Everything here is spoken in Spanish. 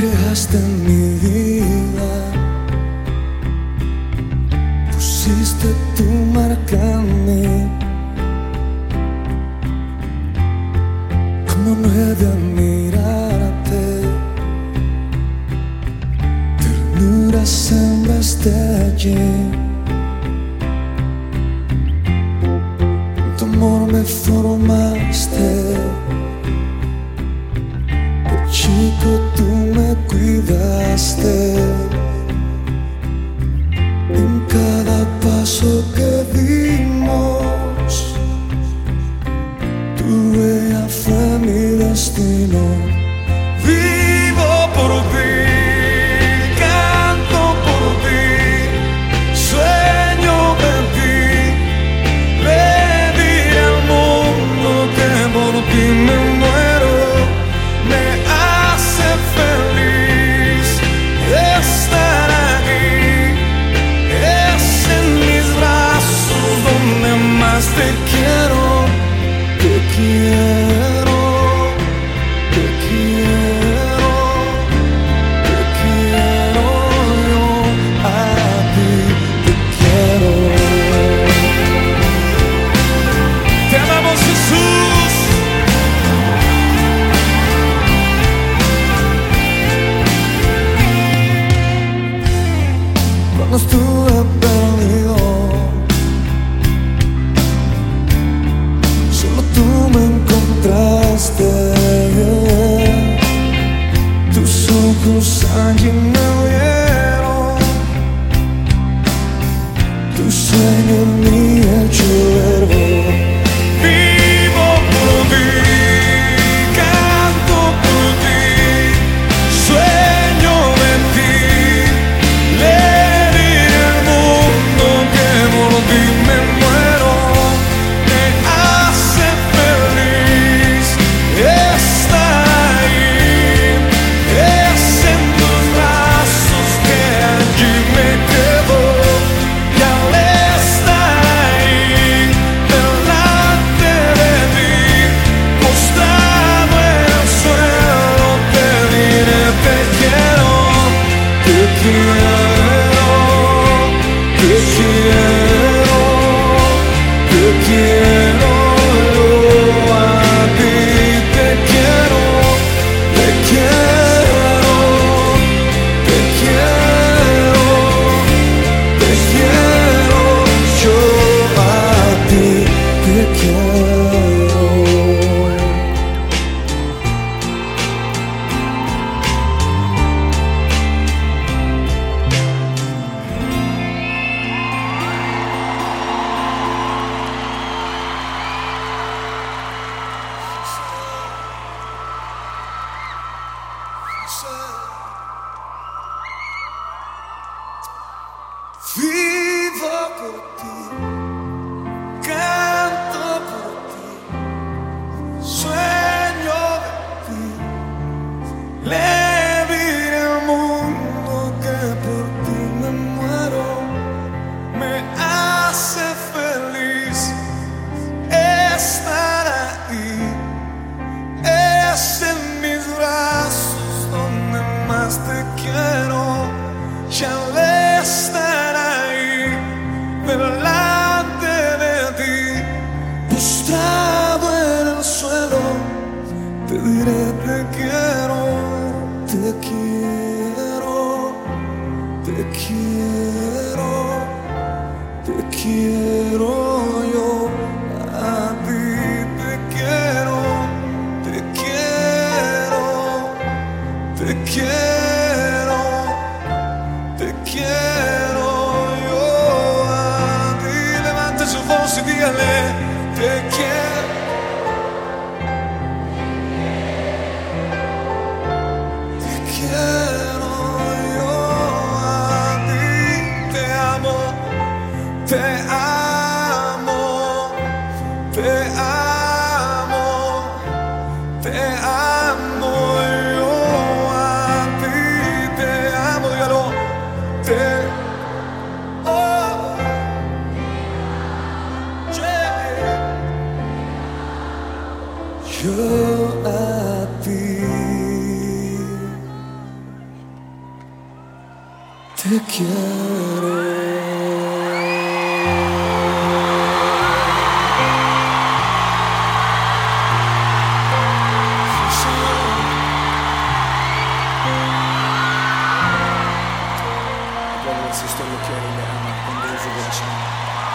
creaste en mi vida, pusiste tu marca en mí, como no he de mirarte, ternuras sembraste allí. δέστηλο no estuve perdido. Solo tú me encontraste. Tus ojos han could be. te quiero, te quiero, te quiero, te quiero yo. A ti te quiero, te quiero, te quiero, te quiero yo. A ti levante su voz y dígale, te quiero. te amo, te amo, te amo happy, te amo, te quiero. It's just a look at it now and there's a rationale.